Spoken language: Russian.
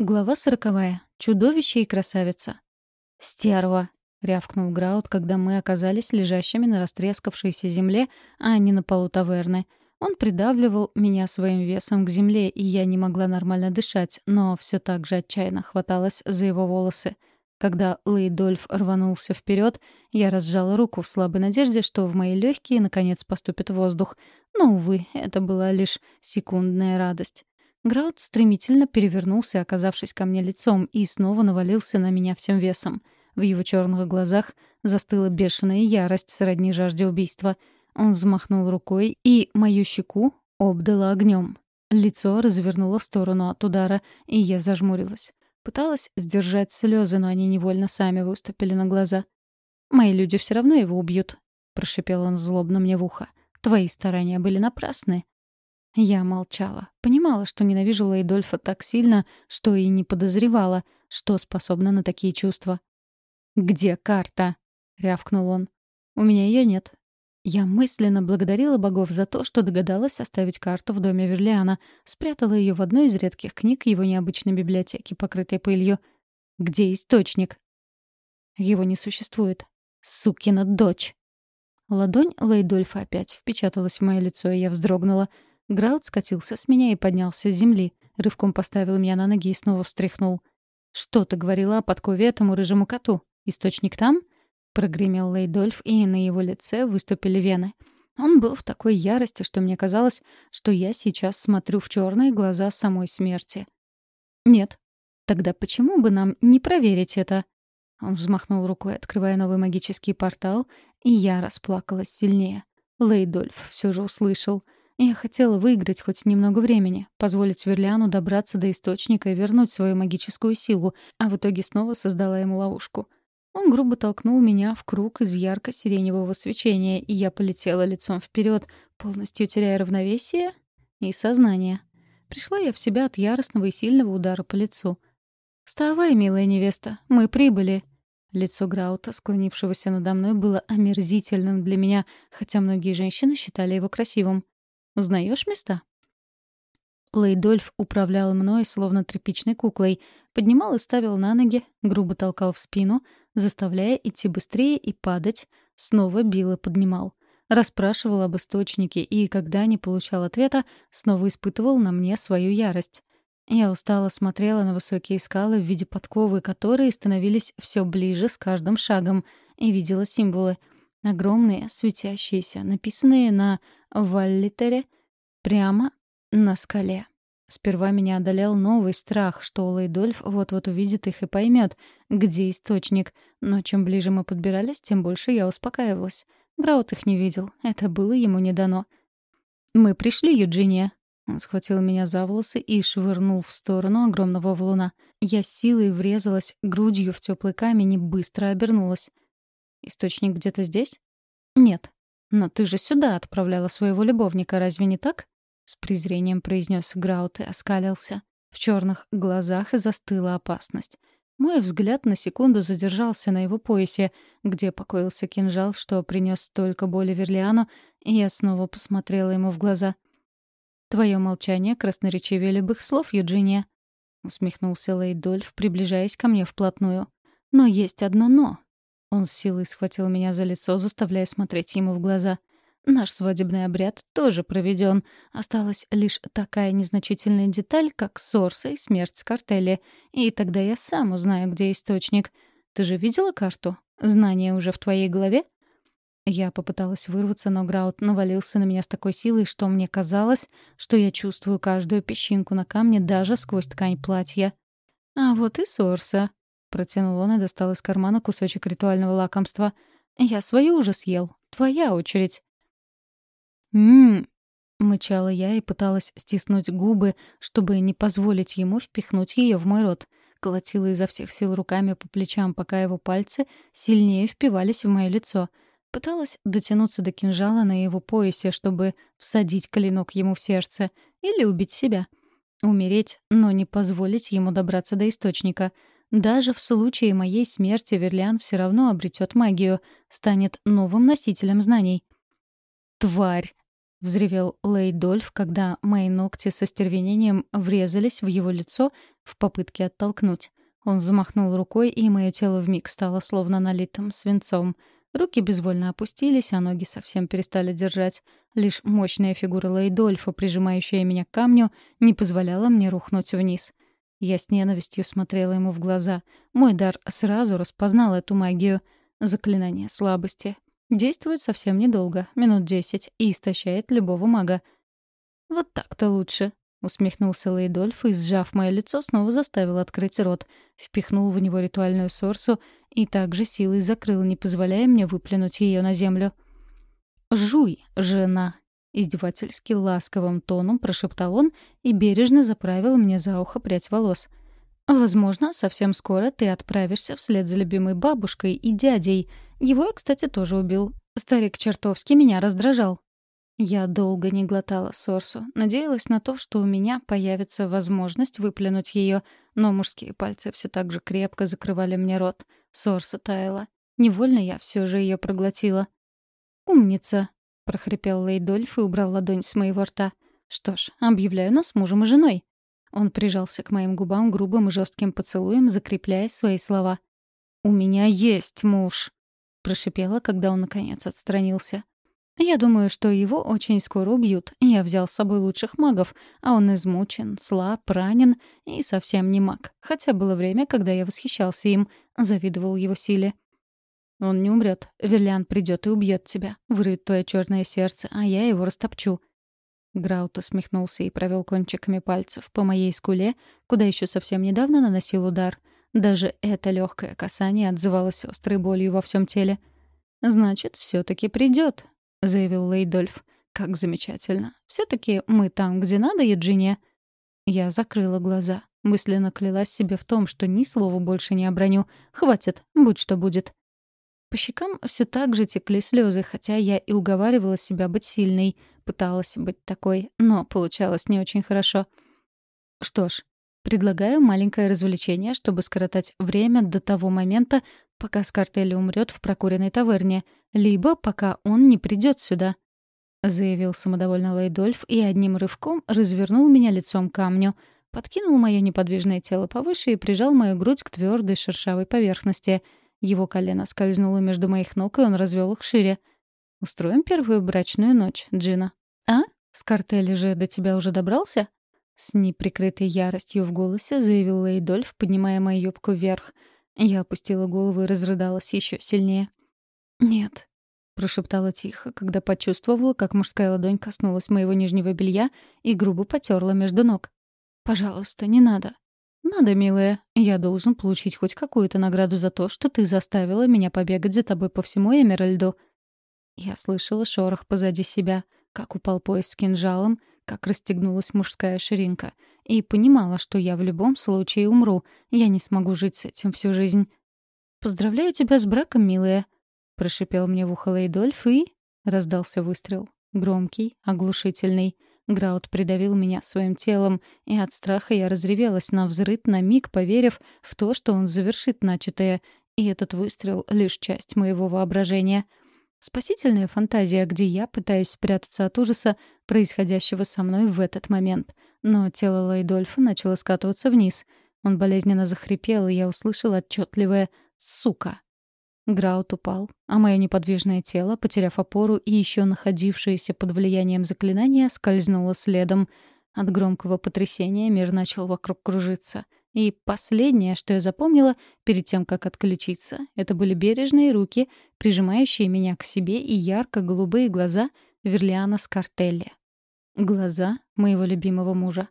Глава сороковая. Чудовище и красавица. «Стерва!» — рявкнул Граут, когда мы оказались лежащими на растрескавшейся земле, а не на полу таверны. Он придавливал меня своим весом к земле, и я не могла нормально дышать, но все так же отчаянно хваталась за его волосы. Когда Лейдольф рванулся вперед, я разжала руку в слабой надежде, что в мои легкие наконец поступит воздух. Но, увы, это была лишь секундная радость. Граут стремительно перевернулся, оказавшись ко мне лицом, и снова навалился на меня всем весом. В его черных глазах застыла бешеная ярость сродни жажде убийства. Он взмахнул рукой, и мою щеку обдало огнем. Лицо развернуло в сторону от удара, и я зажмурилась. Пыталась сдержать слезы, но они невольно сами выступили на глаза. «Мои люди все равно его убьют», — прошипел он злобно мне в ухо. «Твои старания были напрасны. Я молчала. Понимала, что ненавижу Лейдольфа так сильно, что и не подозревала, что способна на такие чувства. «Где карта?» — рявкнул он. «У меня ее нет». Я мысленно благодарила богов за то, что догадалась оставить карту в доме Верлиана, спрятала ее в одной из редких книг его необычной библиотеки, покрытой пылью. «Где источник?» «Его не существует. Сукина дочь!» Ладонь Лейдольфа опять впечаталась в мое лицо, и я вздрогнула — Граут скатился с меня и поднялся с земли. Рывком поставил меня на ноги и снова встряхнул. «Что ты говорила о подкове этому рыжему коту? Источник там?» Прогремел Лейдольф, и на его лице выступили вены. Он был в такой ярости, что мне казалось, что я сейчас смотрю в черные глаза самой смерти. «Нет. Тогда почему бы нам не проверить это?» Он взмахнул рукой, открывая новый магический портал, и я расплакалась сильнее. Лейдольф все же услышал — я хотела выиграть хоть немного времени, позволить Верлиану добраться до источника и вернуть свою магическую силу, а в итоге снова создала ему ловушку. Он грубо толкнул меня в круг из ярко-сиреневого свечения, и я полетела лицом вперед, полностью теряя равновесие и сознание. Пришла я в себя от яростного и сильного удара по лицу. «Вставай, милая невеста, мы прибыли!» Лицо Граута, склонившегося надо мной, было омерзительным для меня, хотя многие женщины считали его красивым. Узнаешь места?» Лейдольф управлял мной, словно тряпичной куклой, поднимал и ставил на ноги, грубо толкал в спину, заставляя идти быстрее и падать, снова бил и поднимал. Расспрашивал об источнике и, когда не получал ответа, снова испытывал на мне свою ярость. Я устало смотрела на высокие скалы в виде подковы, которые становились все ближе с каждым шагом, и видела символы — Огромные, светящиеся, написанные на валлитере прямо на скале. Сперва меня одолел новый страх, что Лейдольф вот-вот увидит их и поймет, где источник. Но чем ближе мы подбирались, тем больше я успокаивалась. Граут их не видел. Это было ему не дано. «Мы пришли, Юджиния». Он схватил меня за волосы и швырнул в сторону огромного валуна. Я силой врезалась грудью в теплый камень и быстро обернулась. Источник где-то здесь? Нет. Но ты же сюда отправляла своего любовника, разве не так? С презрением произнес Граут и оскалился. В черных глазах застыла опасность. Мой взгляд на секунду задержался на его поясе, где покоился кинжал, что принес столько боли Верлиану, и я снова посмотрела ему в глаза. «Твое молчание красноречивее любых слов, Юджиния», — усмехнулся Лейдольф, приближаясь ко мне вплотную. «Но есть одно «но». Он с силой схватил меня за лицо, заставляя смотреть ему в глаза. Наш свадебный обряд тоже проведен. Осталась лишь такая незначительная деталь, как Сорса и смерть Скартелли. И тогда я сам узнаю, где источник. Ты же видела карту? Знание уже в твоей голове? Я попыталась вырваться, но Граут навалился на меня с такой силой, что мне казалось, что я чувствую каждую песчинку на камне даже сквозь ткань платья. А вот и Сорса. Протянул он и достал из кармана кусочек ритуального лакомства. «Я свою уже съел. Твоя очередь». «М-м-м», мычала я и пыталась стиснуть губы, чтобы не позволить ему впихнуть ее в мой рот. Колотила изо всех сил руками по плечам, пока его пальцы сильнее впивались в мое лицо. Пыталась дотянуться до кинжала на его поясе, чтобы всадить клинок ему в сердце или убить себя. Умереть, но не позволить ему добраться до источника — даже в случае моей смерти Верлиан все равно обретет магию, станет новым носителем знаний. «Тварь!» — взревел Лейдольф, когда мои ногти со стервенением врезались в его лицо в попытке оттолкнуть. Он взмахнул рукой, и мое тело вмиг стало словно налитым свинцом. Руки безвольно опустились, а ноги совсем перестали держать. Лишь мощная фигура Лейдольфа, прижимающая меня к камню, не позволяла мне рухнуть вниз. Я с ненавистью смотрела ему в глаза. Мой дар сразу распознал эту магию. Заклинание слабости. Действует совсем недолго, минут десять, и истощает любого мага. «Вот так-то лучше», — усмехнулся Лейдольф и, сжав мое лицо, снова заставил открыть рот, впихнул в него ритуальную сорсу и также силой закрыл, не позволяя мне выплюнуть ее на землю. «Жуй, жена!» — издевательски ласковым тоном прошептал он и бережно заправил мне за ухо прядь волос. «Возможно, совсем скоро ты отправишься вслед за любимой бабушкой и дядей, его я, кстати, тоже убил. Старик чертовски меня раздражал. Я долго не глотала сорсу, надеялась на то, что у меня появится возможность выплюнуть ее, но мужские пальцы все так же крепко закрывали мне рот. Сорса таяла. Невольно я все же ее проглотила. «Умница!» — прохрипел Лейдольф и убрал ладонь с моего рта. «Что ж, объявляю нас мужем и женой». Он прижался к моим губам грубым и жестким поцелуем, закрепляя свои слова. «У меня есть муж!» прошипела, когда он наконец отстранился. Я думаю, что его очень скоро убьют. Я взял с собой лучших магов, а он измучен, слаб, ранен и совсем не маг. Хотя было время, когда я восхищался им, завидовал его силе. Он не умрет. Верлиан придет и убьет тебя, вырвет твое черное сердце, а я его растопчу. Граут усмехнулся и провел кончиками пальцев по моей скуле, куда еще совсем недавно наносил удар — даже это легкое касание отзывалось острой болью во всем теле. «Значит, все-таки придет», — заявил Лейдольф. «Как замечательно. Все-таки мы там, где надо, Евгения». Я закрыла глаза. Мысленно клялась себе в том, что ни слова больше не оброню. Хватит, будь что будет. По щекам все так же текли слезы, хотя я и уговаривала себя быть сильной. Пыталась быть такой, но получалось не очень хорошо. Что ж, Предлагаю маленькое развлечение, чтобы скоротать время до того момента, пока Скартелли умрет в прокуренной таверне, либо пока он не придет сюда», — заявил самодовольно Лейдольф и одним рывком развернул меня лицом к камню, подкинул мое неподвижное тело повыше и прижал мою грудь к твердой шершавой поверхности. Его колено скользнуло между моих ног, и он развел их шире. «Устроим первую брачную ночь, Джина». «А? Скартелли же до тебя уже добрался?» С неприкрытой яростью в голосе заявил Лейдольф, поднимая мою юбку вверх. Я опустила голову и разрыдалась еще сильнее. «Нет», — прошептала тихо, когда почувствовала, как мужская ладонь коснулась моего нижнего белья и грубо потерла между ног. «Пожалуйста, не надо». «Надо, милая. Я должен получить хоть какую-то награду за то, что ты заставила меня побегать за тобой по всему Эмеральду». Я слышала шорох позади себя, как упал пояс с кинжалом — как расстегнулась мужская ширинка, и понимала, что я в любом случае умру, я не смогу жить с этим всю жизнь. «Поздравляю тебя с браком, милая», — прошипел мне в ухо Лейдольф, и... Раздался выстрел. Громкий, оглушительный. Граут придавил меня своим телом, и от страха я разревелась на взрыт на миг, поверив в то, что он завершит начатое, и этот выстрел — лишь часть моего воображения — Спасительная фантазия, где я пытаюсь спрятаться от ужаса, происходящего со мной в этот момент. Но тело Лайдольфа начало скатываться вниз. Он болезненно захрипел, и я услышала отчетливое «сука». Граут упал, а мое неподвижное тело, потеряв опору и еще находившееся под влиянием заклинания, скользнуло следом. От громкого потрясения мир начал вокруг кружиться — и последнее, что я запомнила перед тем, как отключиться, это были бережные руки, прижимающие меня к себе и ярко-голубые глаза Верлиана Скартелли. Глаза моего любимого мужа.